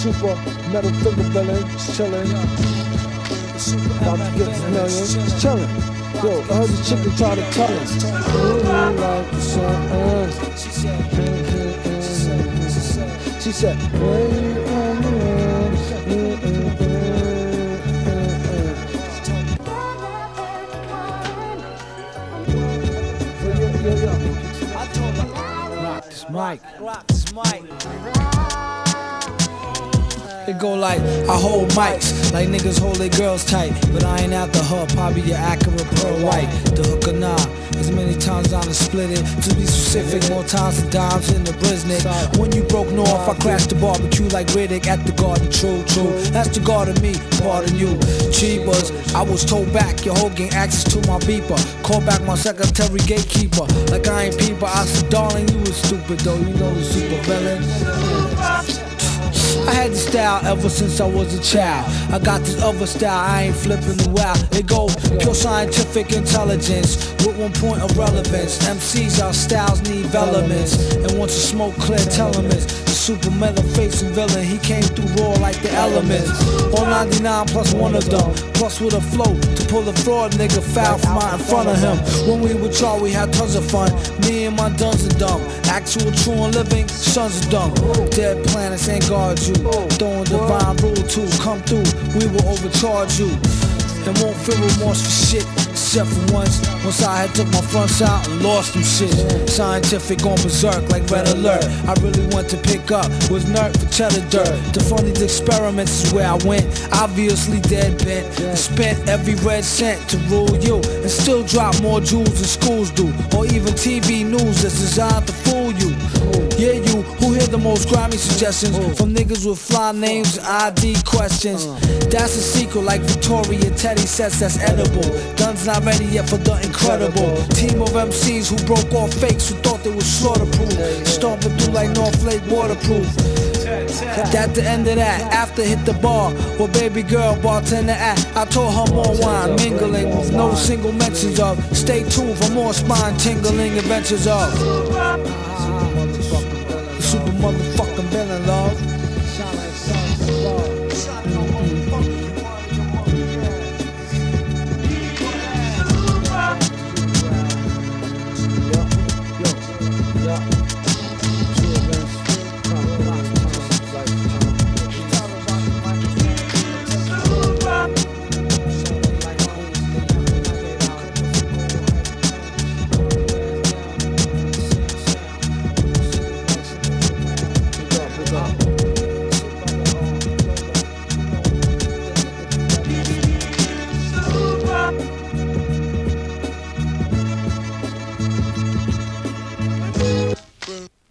super metal finger villain, chillin'. About to get this million, chillin'. Yo, I heard the chicken try to tell us. like something. She said, when you the Rock this mic. Rock this mic. It go like I hold mics, like niggas hold their girls tight. But I ain't out the hook, probably your accurate pearl white. The hook or nah, as many times I done split it. To be specific, more times than dimes in the Brisnet. When you broke north, I crashed the barbecue like Riddick at the garden. True, true. That's the guard of me, pardon you. Cheapers, I was told back, your whole gang access to my beeper. Call back my secretary gatekeeper. Like I ain't peeper, I said, darling, you was stupid though. You know the super villain. I had this style ever since I was a child. I got this other style, I ain't flipping the wow. It go pure scientific intelligence with one point of relevance. MCs, our styles need elements. And once the smoke clear telements, the super metal facing villain, he came through raw like the elements. All 99 plus one of them, plus with a flow to pull the fraud nigga foul from out in front of him. When we with y'all, we had tons of fun. Me and my duns are dumb. Actual true and living, sons are dumb. Dead planets ain't guard you. Throwing divine rule to come through, we will overcharge you. And won't feel remorse for shit, except for once. Once I had took my fronts out and lost some shit. Scientific on berserk like red alert. I really want to pick up was nerd for cheddar dirt. To fund these experiments is where I went. Obviously dead bent. And spent every red cent to rule you. And still drop more jewels than schools do. Or even TV news that's designed to fool you. Yeah, you who hear the most grimy suggestions from niggas with fly names and ID questions. That's a secret like Victoria Teddy says that's edible. Guns not ready yet for the incredible. Team of MCs who broke off fakes who thought they was slaughterproof. Stomping through like North Lake waterproof. At the end of that, after hit the bar, where baby girl bartender at, I told her more wine, mingling with no single mentions of. Stay tuned for more spine tingling adventures of. Super motherfucking villain, love.